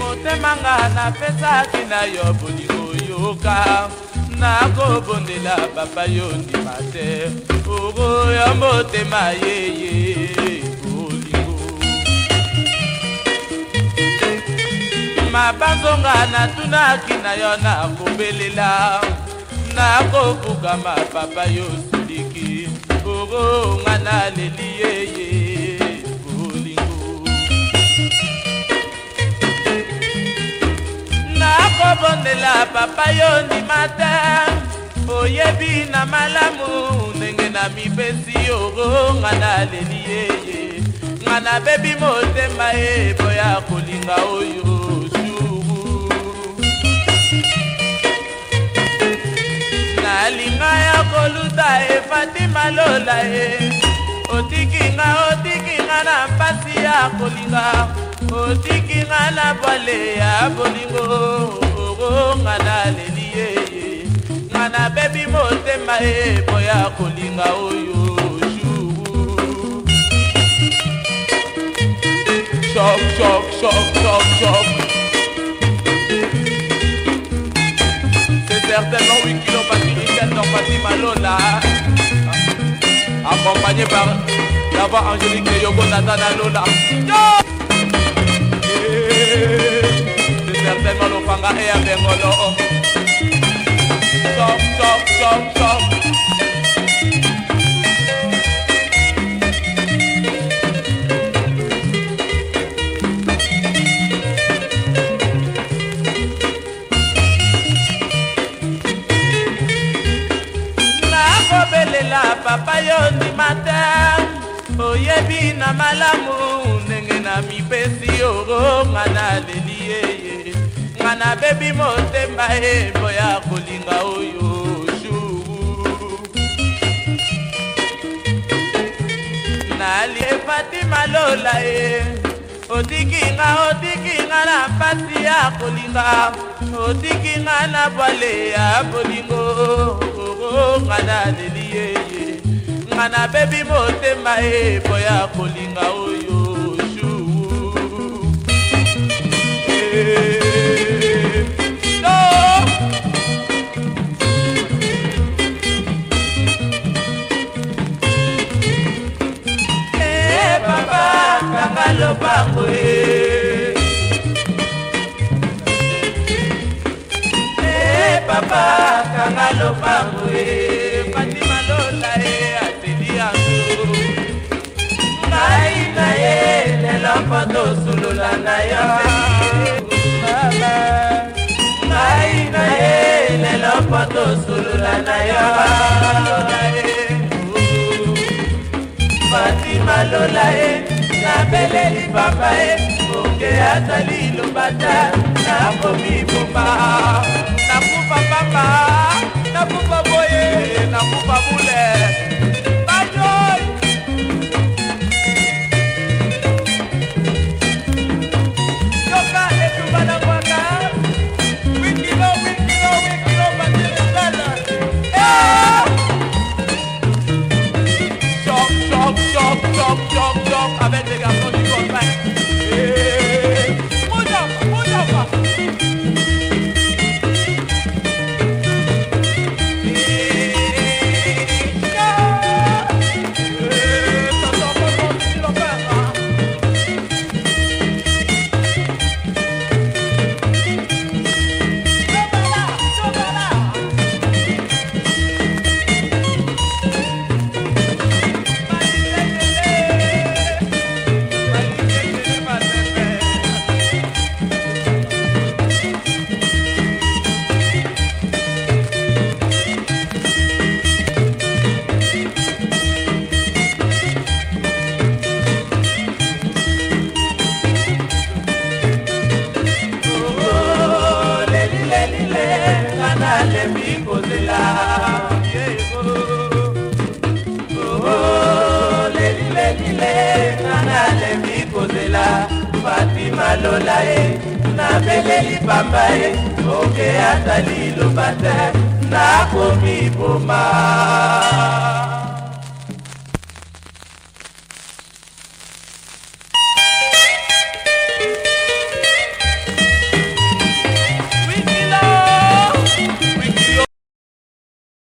motema nga napesaki na yo bolingo yoka nakobondela papa yo ndima te okoya motema yeye bolingo mabanzonga natunaki na yo nakobelela nakobukama papa yo soliki okonga naleli yeye na papa yo ndima te oyebi na malamu ndenge na mipesi oronga na leli yeye nga nabebi motema ye boya kolinga oyo suru nalinga ya koluta efati malola ye otikinga otikinga na mpasi ya kolinga otikinga na bwale ya bolingo bolingo nga naleli ye nga nabebi motema ye boya kolinga oyo juru shok shok shok shok shok c'est certainement wikilo patricia tompati malola accompagné par la voix angélique de yoko natana lola Yo! papa yo ndima te oyebi na malamu ndenge na mipesi oro nga naleli yeye nga nabebi motema ye mpoya kolinga oyo juru nali efati malola ye otikinga otikinga na mpasi ya kolinga otikinga na bwale ya bolingo oronga oh, oh, oh, naleli kolinga nabebi motema e boya kolinga oyo suu eh, no e papa nanga lopango e e eh, papa nanga lopango tosolola na yo mama mai na ye lelo mpo tosolola na yo fatima lola ye nabeleli papa ye bonge azali lobata nakomi bomba nakufa papa nakufa boye nakufa bule nalola ye nabeleli pamba ye oke ata liloba te nakomi boma